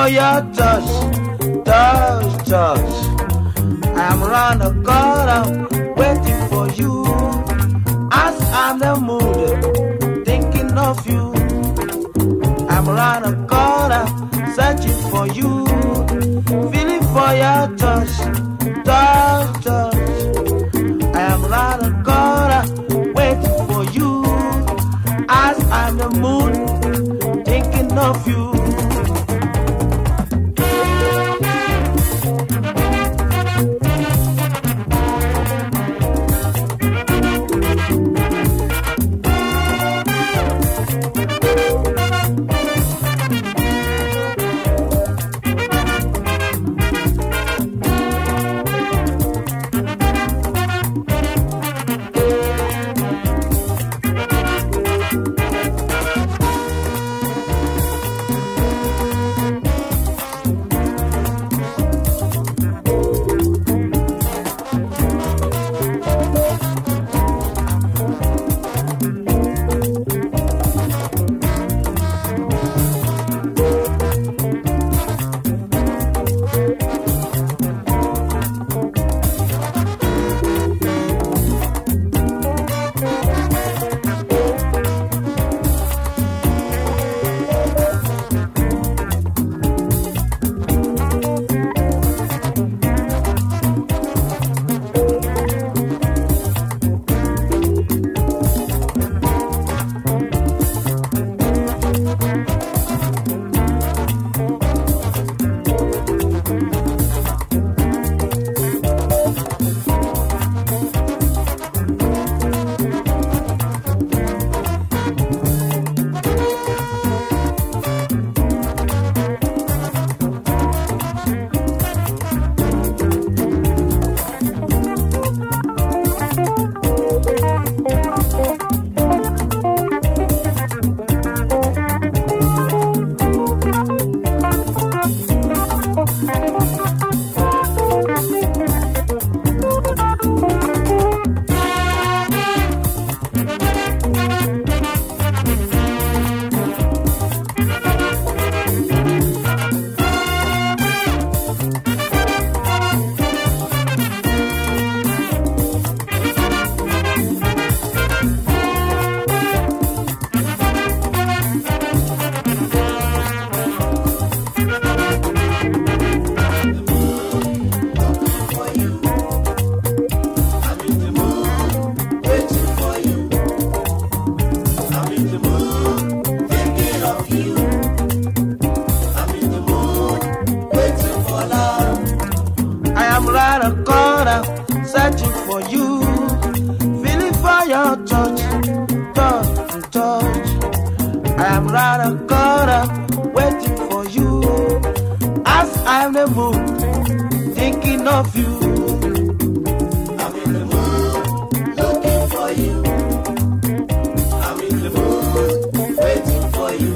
for your touch, touch, touch. I'm round the corner waiting for you. As I'm the mood, thinking of you. I'm round the corner searching for you. Feeling for your touch, touch, touch. I'm round the corner waiting for you. As I'm the mood, thinking of you. touch. I'm rather caught up, waiting for you. As I'm the moon, thinking of you. I'm in the mood, looking for you. I'm in the mood, waiting for you.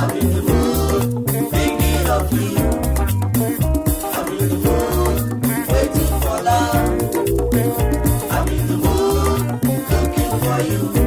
I'm in the mood, thinking of you. I'm in the mood, waiting for love. I'm in the mood, looking for you.